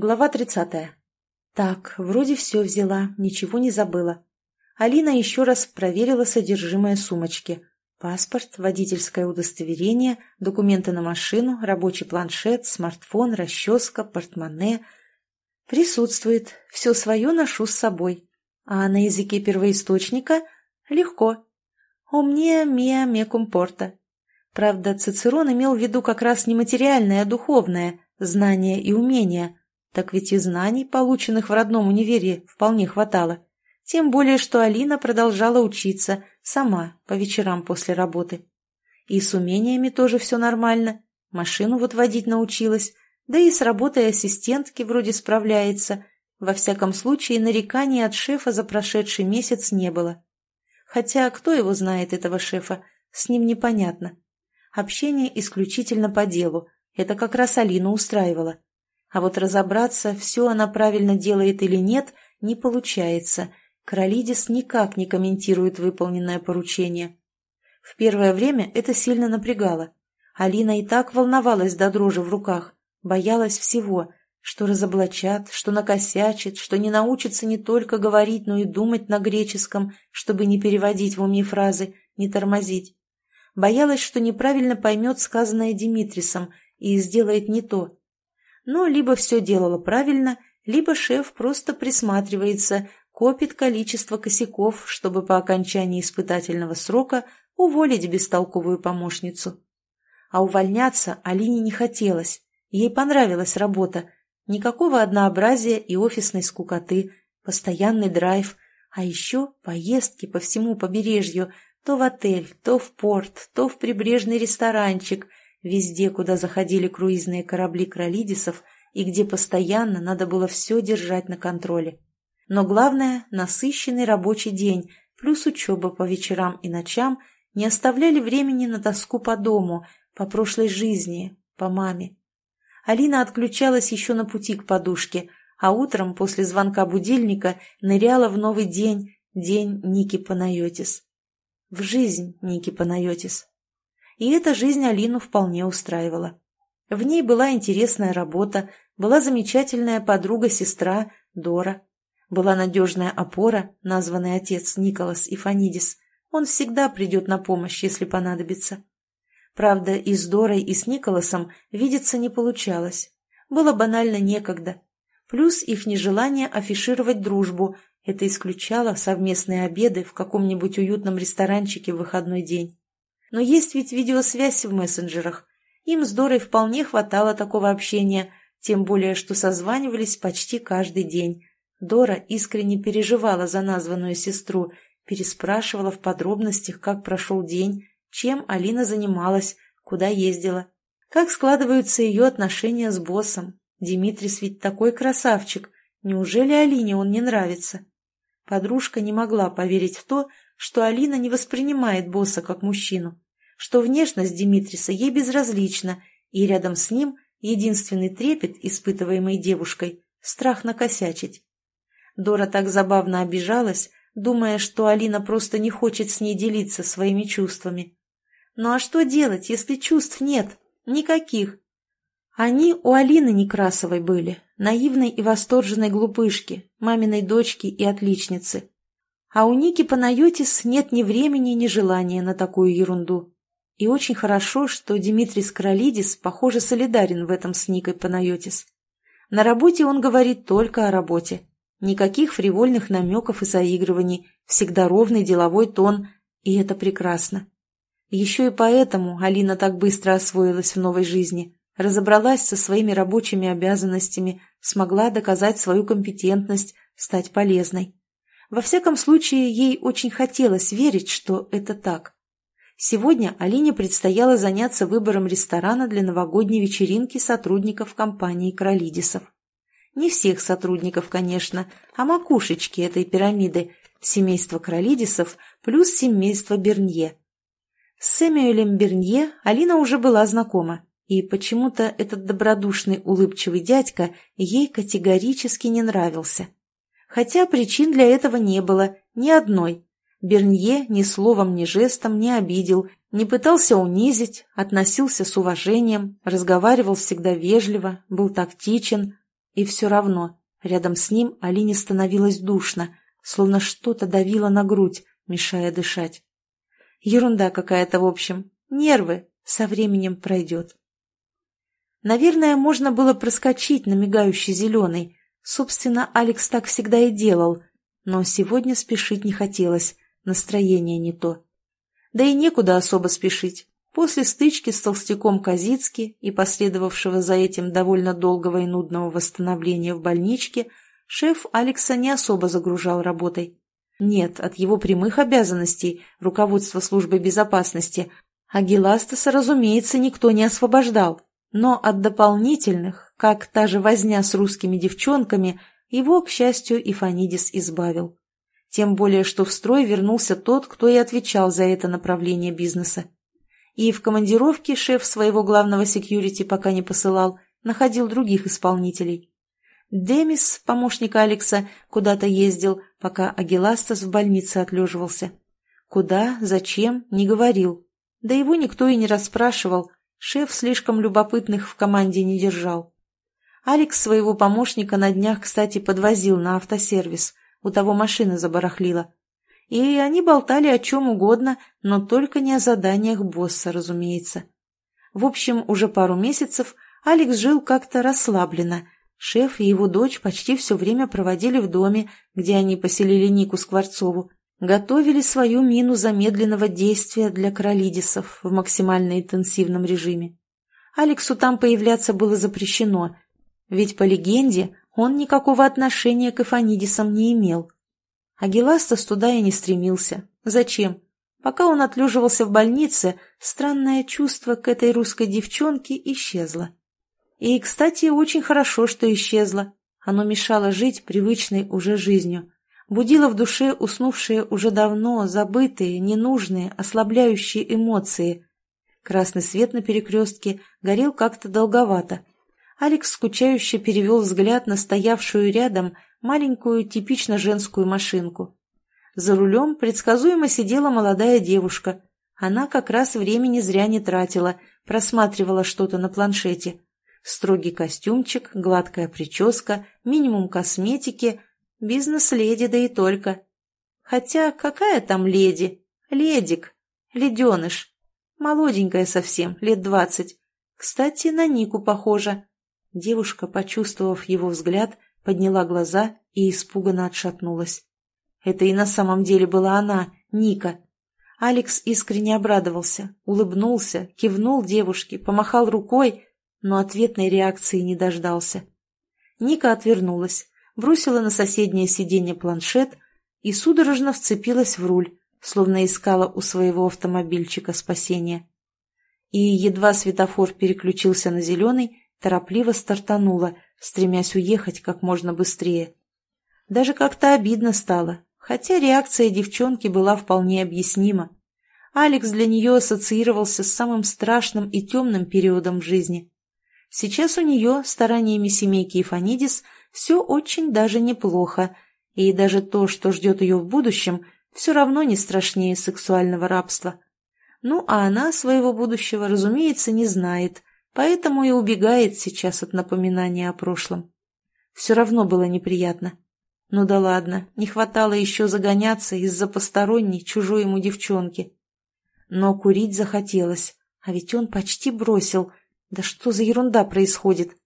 Глава тридцатая. Так, вроде все взяла, ничего не забыла. Алина еще раз проверила содержимое сумочки. Паспорт, водительское удостоверение, документы на машину, рабочий планшет, смартфон, расческа, портмоне. Присутствует. Все свое ношу с собой. А на языке первоисточника легко. Омния миа мекум порта. Правда, Цицерон имел в виду как раз не материальное, а духовное, знание и умение. Так ведь и знаний, полученных в родном универе, вполне хватало. Тем более, что Алина продолжала учиться, сама, по вечерам после работы. И с умениями тоже все нормально. Машину вот водить научилась, да и с работой ассистентки вроде справляется. Во всяком случае, нареканий от шефа за прошедший месяц не было. Хотя кто его знает, этого шефа, с ним непонятно. Общение исключительно по делу, это как раз Алину устраивало. А вот разобраться, все она правильно делает или нет, не получается – Королидис никак не комментирует выполненное поручение. В первое время это сильно напрягало. Алина и так волновалась до дрожи в руках, боялась всего, что разоблачат, что накосячит, что не научится не только говорить, но и думать на греческом, чтобы не переводить в уме фразы, не тормозить. Боялась, что неправильно поймет сказанное Димитрисом и сделает не то. Но либо все делала правильно, либо шеф просто присматривается, копит количество косяков, чтобы по окончании испытательного срока уволить бестолковую помощницу. А увольняться Алине не хотелось. Ей понравилась работа. Никакого однообразия и офисной скукоты, постоянный драйв, а еще поездки по всему побережью, то в отель, то в порт, то в прибрежный ресторанчик, везде, куда заходили круизные корабли кролидисов и где постоянно надо было все держать на контроле. Но главное – насыщенный рабочий день, плюс учеба по вечерам и ночам не оставляли времени на тоску по дому, по прошлой жизни, по маме. Алина отключалась еще на пути к подушке, а утром после звонка будильника ныряла в новый день, день Ники Панайотис. В жизнь Ники Панайотис. И эта жизнь Алину вполне устраивала. В ней была интересная работа, была замечательная подруга-сестра Дора. Была надежная опора, названный отец Николас и Фанидис. Он всегда придет на помощь, если понадобится. Правда, и с Дорой, и с Николасом видеться не получалось. Было банально некогда. Плюс их нежелание афишировать дружбу. Это исключало совместные обеды в каком-нибудь уютном ресторанчике в выходной день. Но есть ведь видеосвязь в мессенджерах. Им с Дорой вполне хватало такого общения, тем более, что созванивались почти каждый день, Дора искренне переживала за названную сестру, переспрашивала в подробностях, как прошел день, чем Алина занималась, куда ездила. Как складываются ее отношения с боссом? Димитрис ведь такой красавчик. Неужели Алине он не нравится? Подружка не могла поверить в то, что Алина не воспринимает босса как мужчину, что внешность Димитриса ей безразлична, и рядом с ним единственный трепет, испытываемый девушкой, страх накосячить. Дора так забавно обижалась, думая, что Алина просто не хочет с ней делиться своими чувствами. Ну а что делать, если чувств нет? Никаких. Они у Алины Некрасовой были, наивной и восторженной глупышки, маминой дочки и отличницы. А у Ники Панайотис нет ни времени, ни желания на такую ерунду. И очень хорошо, что Димитрис Кролидис, похоже, солидарен в этом с Никой Панайотис. На работе он говорит только о работе. Никаких фривольных намеков и заигрываний, всегда ровный деловой тон, и это прекрасно. Еще и поэтому Алина так быстро освоилась в новой жизни, разобралась со своими рабочими обязанностями, смогла доказать свою компетентность, стать полезной. Во всяком случае, ей очень хотелось верить, что это так. Сегодня Алине предстояло заняться выбором ресторана для новогодней вечеринки сотрудников компании «Кролидисов». Не всех сотрудников, конечно, а макушечки этой пирамиды, семейство Кролидисов плюс семейство Бернье. С Сэмюэлем Бернье Алина уже была знакома, и почему-то этот добродушный улыбчивый дядька ей категорически не нравился. Хотя причин для этого не было, ни одной. Бернье ни словом, ни жестом не обидел, не пытался унизить, относился с уважением, разговаривал всегда вежливо, был тактичен, И все равно рядом с ним Алине становилось душно, словно что-то давило на грудь, мешая дышать. Ерунда какая-то, в общем. Нервы. Со временем пройдет. Наверное, можно было проскочить на мигающий зеленый. Собственно, Алекс так всегда и делал. Но сегодня спешить не хотелось. Настроение не то. Да и некуда особо спешить. После стычки с толстяком Казицки и последовавшего за этим довольно долгого и нудного восстановления в больничке, шеф Алекса не особо загружал работой. Нет, от его прямых обязанностей руководства службы безопасности Агиластаса, разумеется, никто не освобождал. Но от дополнительных, как та же возня с русскими девчонками, его, к счастью, и Фанидис избавил. Тем более, что в строй вернулся тот, кто и отвечал за это направление бизнеса. И в командировке шеф своего главного секьюрити пока не посылал, находил других исполнителей. Демис, помощник Алекса, куда-то ездил, пока Агиластас в больнице отлеживался. Куда, зачем, не говорил. Да его никто и не расспрашивал, шеф слишком любопытных в команде не держал. Алекс своего помощника на днях, кстати, подвозил на автосервис, у того машина забарахлила. И они болтали о чем угодно, но только не о заданиях босса, разумеется. В общем, уже пару месяцев Алекс жил как-то расслабленно – Шеф и его дочь почти все время проводили в доме, где они поселили Нику Скворцову, готовили свою мину замедленного действия для кролидисов в максимально интенсивном режиме. Алексу там появляться было запрещено, ведь, по легенде, он никакого отношения к эфанидисам не имел. А Геластас туда и не стремился. Зачем? Пока он отлеживался в больнице, странное чувство к этой русской девчонке исчезло. И, кстати, очень хорошо, что исчезло. Оно мешало жить привычной уже жизнью. Будило в душе уснувшие уже давно, забытые, ненужные, ослабляющие эмоции. Красный свет на перекрестке горел как-то долговато. Алекс скучающе перевел взгляд на стоявшую рядом маленькую типично женскую машинку. За рулем предсказуемо сидела молодая девушка. Она как раз времени зря не тратила, просматривала что-то на планшете. Строгий костюмчик, гладкая прическа, минимум косметики, бизнес-леди да и только. Хотя какая там леди? Ледик, леденыш. Молоденькая совсем, лет двадцать. Кстати, на Нику похожа. Девушка, почувствовав его взгляд, подняла глаза и испуганно отшатнулась. Это и на самом деле была она, Ника. Алекс искренне обрадовался, улыбнулся, кивнул девушке, помахал рукой, но ответной реакции не дождался. Ника отвернулась, бросила на соседнее сиденье планшет и судорожно вцепилась в руль, словно искала у своего автомобильчика спасения. И едва светофор переключился на зеленый, торопливо стартанула, стремясь уехать как можно быстрее. Даже как-то обидно стало, хотя реакция девчонки была вполне объяснима. Алекс для нее ассоциировался с самым страшным и темным периодом жизни. Сейчас у нее, стараниями семейки Фанидис, все очень даже неплохо, и даже то, что ждет ее в будущем, все равно не страшнее сексуального рабства. Ну, а она своего будущего, разумеется, не знает, поэтому и убегает сейчас от напоминания о прошлом. Все равно было неприятно. Ну да ладно, не хватало еще загоняться из-за посторонней, чужой ему девчонки. Но курить захотелось, а ведь он почти бросил, да что за ерунда происходит?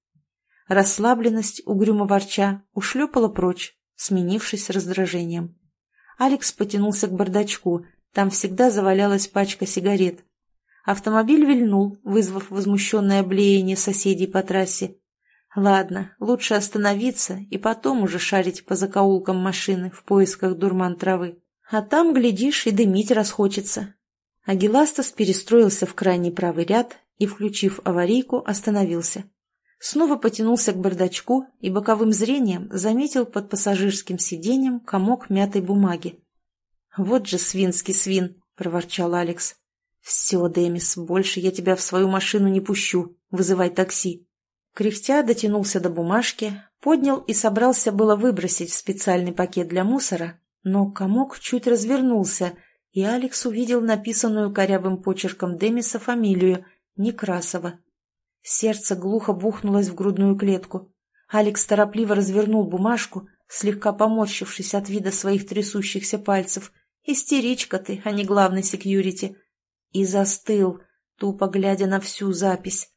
Расслабленность, угрюмо ворча, ушлепала прочь, сменившись раздражением. Алекс потянулся к бардачку, там всегда завалялась пачка сигарет. Автомобиль вильнул, вызвав возмущенное блеяние соседей по трассе. Ладно, лучше остановиться и потом уже шарить по закоулкам машины в поисках дурман травы. А там, глядишь, и дымить расхочется. Агиластас перестроился в крайний правый ряд и, включив аварийку, остановился. Снова потянулся к бардачку и боковым зрением заметил под пассажирским сиденьем комок мятой бумаги. «Вот же свинский свин!» — проворчал Алекс. «Все, Демис, больше я тебя в свою машину не пущу. Вызывай такси». Кряхтя дотянулся до бумажки, поднял и собрался было выбросить в специальный пакет для мусора, но комок чуть развернулся, и Алекс увидел написанную корявым почерком Демиса фамилию Некрасова. Сердце глухо бухнулось в грудную клетку. Алекс торопливо развернул бумажку, слегка поморщившись от вида своих трясущихся пальцев. «Истеричка ты, а не главный секьюрити!» И застыл, тупо глядя на всю запись.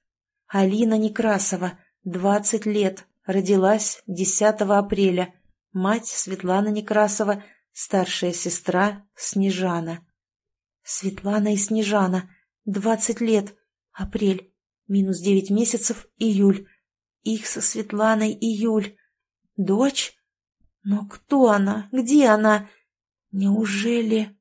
Алина Некрасова, 20 лет, родилась 10 апреля. Мать Светлана Некрасова, старшая сестра Снежана. Светлана и Снежана, 20 лет, апрель, минус 9 месяцев, июль. Их со Светланой июль. Дочь? Но кто она? Где она? Неужели...